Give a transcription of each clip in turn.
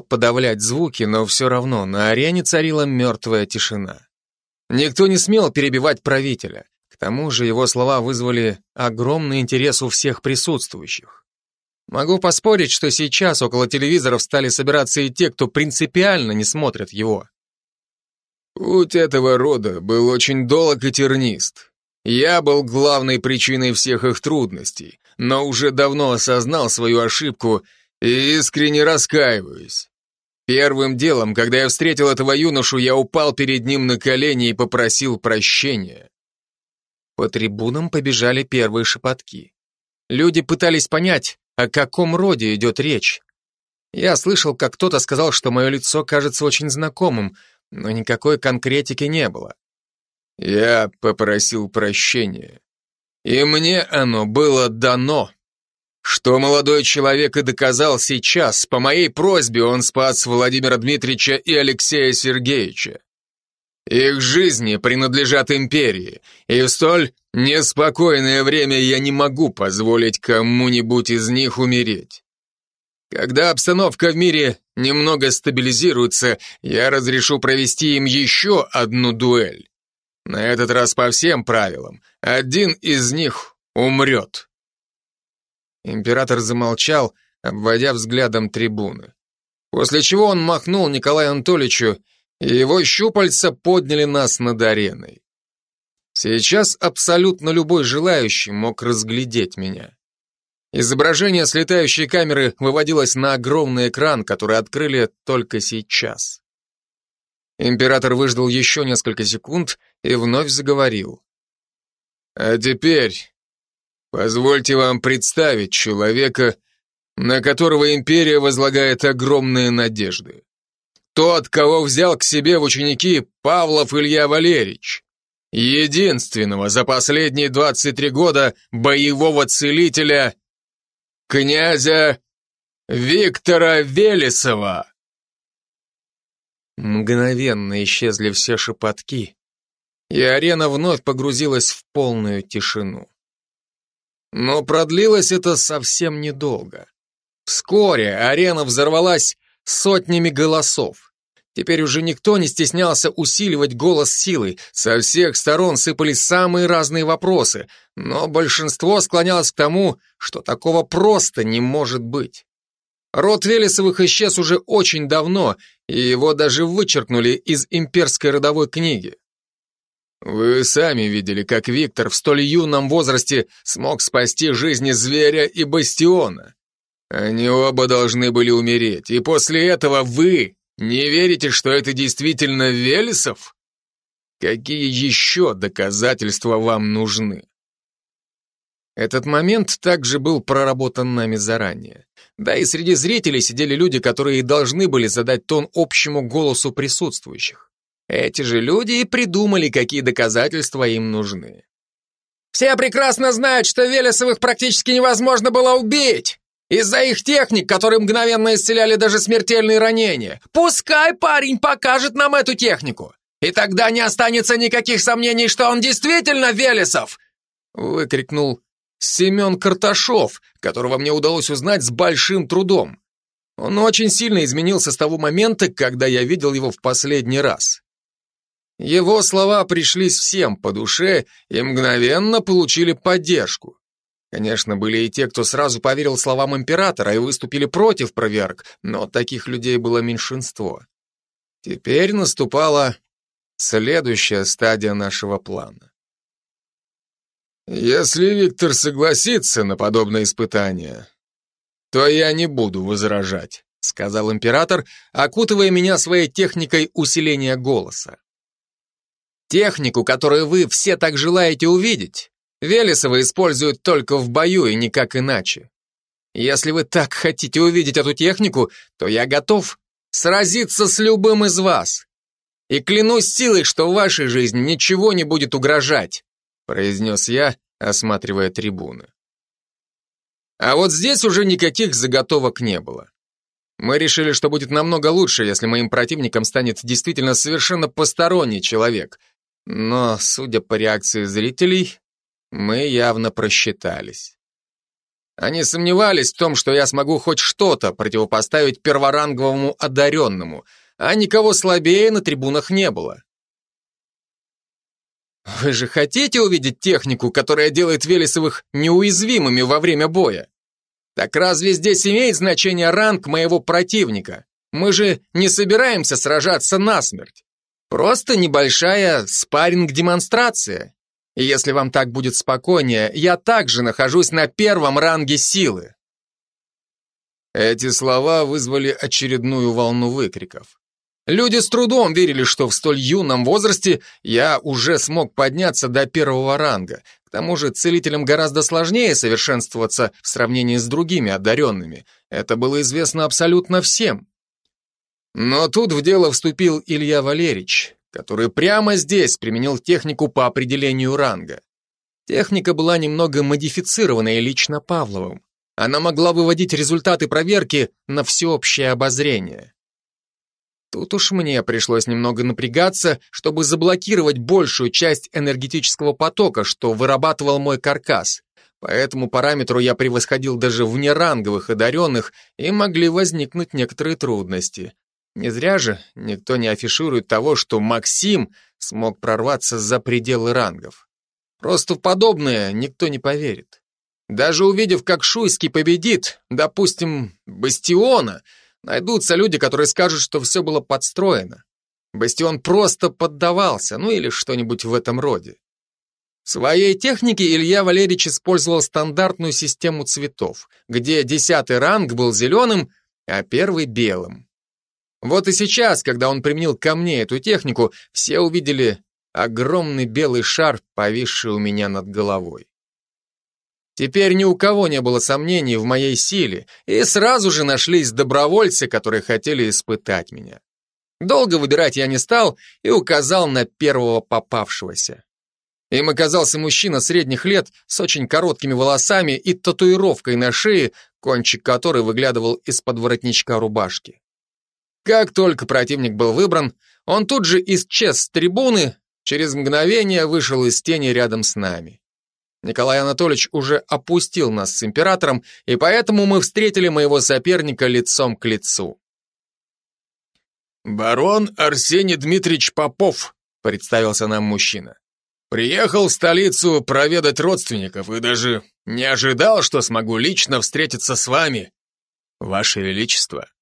подавлять звуки, но все равно на арене царила мертвая тишина. Никто не смел перебивать правителя. К тому же его слова вызвали огромный интерес у всех присутствующих. Могу поспорить, что сейчас около телевизоров стали собираться и те, кто принципиально не смотрят его. Путь этого рода был очень долг и тернист. Я был главной причиной всех их трудностей, но уже давно осознал свою ошибку и искренне раскаиваюсь. Первым делом, когда я встретил этого юношу, я упал перед ним на колени и попросил прощения. По трибунам побежали первые шепотки. Люди пытались понять, о каком роде идет речь. Я слышал, как кто-то сказал, что мое лицо кажется очень знакомым, но никакой конкретики не было. Я попросил прощения, и мне оно было дано. Что молодой человек и доказал сейчас, по моей просьбе он спас Владимира Дмитриевича и Алексея Сергеевича. Их жизни принадлежат империи, и в столь неспокойное время я не могу позволить кому-нибудь из них умереть. Когда обстановка в мире немного стабилизируется, я разрешу провести им еще одну дуэль. На этот раз по всем правилам. Один из них умрет. Император замолчал, обводя взглядом трибуны. После чего он махнул Николаю Анатольевичу и его щупальца подняли нас над ареной. Сейчас абсолютно любой желающий мог разглядеть меня. Изображение с летающей камеры выводилось на огромный экран, который открыли только сейчас. Император выждал еще несколько секунд и вновь заговорил. «А теперь позвольте вам представить человека, на которого империя возлагает огромные надежды. Тот, кого взял к себе в ученики Павлов Илья Валерьевич. Единственного за последние 23 года боевого целителя князя Виктора Велесова. Мгновенно исчезли все шепотки, и арена вновь погрузилась в полную тишину. Но продлилось это совсем недолго. Вскоре арена взорвалась сотнями голосов. Теперь уже никто не стеснялся усиливать голос силой. Со всех сторон сыпались самые разные вопросы, но большинство склонялось к тому, что такого просто не может быть. Род Велесовых исчез уже очень давно, и его даже вычеркнули из имперской родовой книги. Вы сами видели, как Виктор в столь юном возрасте смог спасти жизни зверя и бастиона. Они оба должны были умереть, и после этого вы не верите, что это действительно Велесов? Какие еще доказательства вам нужны? Этот момент также был проработан нами заранее. Да и среди зрителей сидели люди, которые должны были задать тон общему голосу присутствующих. Эти же люди и придумали, какие доказательства им нужны. «Все прекрасно знают, что Велесовых практически невозможно было убить!» Из-за их техник, которые мгновенно исцеляли даже смертельные ранения. Пускай парень покажет нам эту технику. И тогда не останется никаких сомнений, что он действительно Велесов!» Выкрикнул Семен Карташов, которого мне удалось узнать с большим трудом. Он очень сильно изменился с того момента, когда я видел его в последний раз. Его слова пришлись всем по душе и мгновенно получили поддержку. Конечно, были и те, кто сразу поверил словам императора и выступили против проверок, но таких людей было меньшинство. Теперь наступала следующая стадия нашего плана. Если Виктор согласится на подобное испытание, то я не буду возражать, сказал император, окутывая меня своей техникой усиления голоса. Технику, которую вы все так желаете увидеть, Велесова используют только в бою и никак иначе. Если вы так хотите увидеть эту технику, то я готов сразиться с любым из вас. И клянусь силой, что в вашей жизни ничего не будет угрожать, произнес я, осматривая трибуны. А вот здесь уже никаких заготовок не было. Мы решили, что будет намного лучше, если моим противником станет действительно совершенно посторонний человек. Но, судя по реакции зрителей, мы явно просчитались. Они сомневались в том, что я смогу хоть что-то противопоставить перворанговому одаренному, а никого слабее на трибунах не было. Вы же хотите увидеть технику, которая делает Велесовых неуязвимыми во время боя? Так разве здесь имеет значение ранг моего противника? Мы же не собираемся сражаться насмерть. Просто небольшая спарринг-демонстрация. И если вам так будет спокойнее, я также нахожусь на первом ранге силы. Эти слова вызвали очередную волну выкриков. Люди с трудом верили, что в столь юном возрасте я уже смог подняться до первого ранга. К тому же целителям гораздо сложнее совершенствоваться в сравнении с другими одаренными. Это было известно абсолютно всем. Но тут в дело вступил Илья Валерьевич, который прямо здесь применил технику по определению ранга. Техника была немного модифицированная лично Павловым. Она могла выводить результаты проверки на всеобщее обозрение. Тут уж мне пришлось немного напрягаться, чтобы заблокировать большую часть энергетического потока, что вырабатывал мой каркас. По этому параметру я превосходил даже внеранговых одаренных, и могли возникнуть некоторые трудности. Не зря же никто не афиширует того, что Максим смог прорваться за пределы рангов. Просто в подобное никто не поверит. Даже увидев, как Шуйский победит, допустим, Бастиона — Найдутся люди, которые скажут, что все было подстроено. Бастион просто поддавался, ну или что-нибудь в этом роде. В своей технике Илья Валерьевич использовал стандартную систему цветов, где десятый ранг был зеленым, а первый белым. Вот и сейчас, когда он применил ко мне эту технику, все увидели огромный белый шар, повисший у меня над головой. Теперь ни у кого не было сомнений в моей силе, и сразу же нашлись добровольцы, которые хотели испытать меня. Долго выбирать я не стал и указал на первого попавшегося. Им оказался мужчина средних лет с очень короткими волосами и татуировкой на шее, кончик которой выглядывал из-под воротничка рубашки. Как только противник был выбран, он тут же исчез с трибуны, через мгновение вышел из тени рядом с нами. Николай Анатольевич уже опустил нас с императором, и поэтому мы встретили моего соперника лицом к лицу. «Барон Арсений Дмитриевич Попов», — представился нам мужчина. «Приехал в столицу проведать родственников и даже не ожидал, что смогу лично встретиться с вами, Ваше Величество».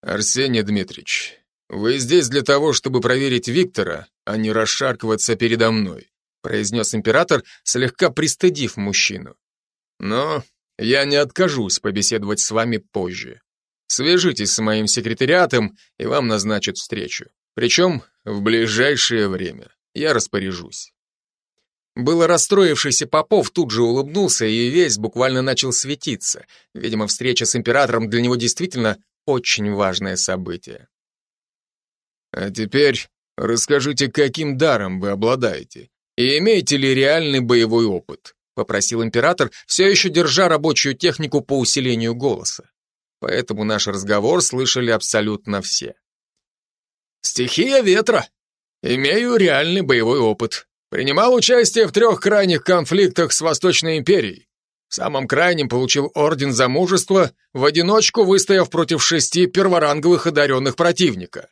«Арсений Дмитриевич, вы здесь для того, чтобы проверить Виктора, а не расшаркиваться передо мной произнес император, слегка пристыдив мужчину. Но я не откажусь побеседовать с вами позже. Свяжитесь с моим секретариатом, и вам назначат встречу. Причем в ближайшее время. Я распоряжусь. Было расстроившийся Попов тут же улыбнулся и весь буквально начал светиться. Видимо, встреча с императором для него действительно очень важное событие. А теперь расскажите, каким даром вы обладаете «И имеете ли реальный боевой опыт?» — попросил император, все еще держа рабочую технику по усилению голоса. Поэтому наш разговор слышали абсолютно все. «Стихия ветра. Имею реальный боевой опыт. Принимал участие в трех крайних конфликтах с Восточной империей. В самом крайнем получил орден за мужество, в одиночку выстояв против шести перворанговых одаренных противника.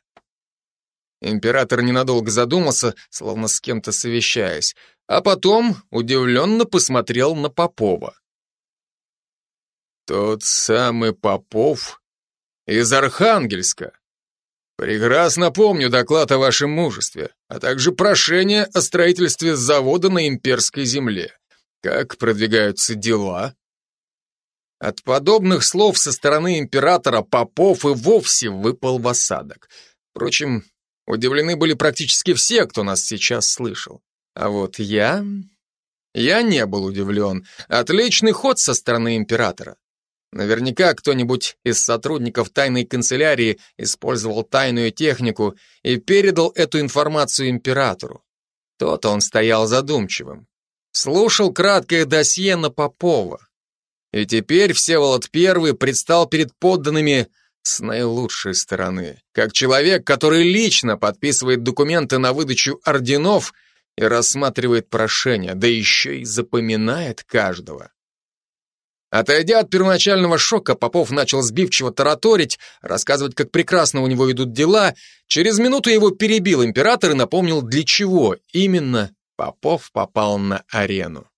Император ненадолго задумался, словно с кем-то совещаясь, а потом удивленно посмотрел на Попова. «Тот самый Попов из Архангельска. Прекрасно помню доклад о вашем мужестве, а также прошение о строительстве завода на имперской земле. Как продвигаются дела?» От подобных слов со стороны императора Попов и вовсе выпал в осадок. Впрочем, Удивлены были практически все, кто нас сейчас слышал. А вот я... Я не был удивлен. Отличный ход со стороны императора. Наверняка кто-нибудь из сотрудников тайной канцелярии использовал тайную технику и передал эту информацию императору. Тот он стоял задумчивым. Слушал краткое досье на Попова. И теперь Всеволод I предстал перед подданными с наилучшей стороны, как человек, который лично подписывает документы на выдачу орденов и рассматривает прошения, да еще и запоминает каждого. Отойдя от первоначального шока, Попов начал сбивчиво тараторить, рассказывать, как прекрасно у него идут дела. Через минуту его перебил император и напомнил, для чего именно Попов попал на арену.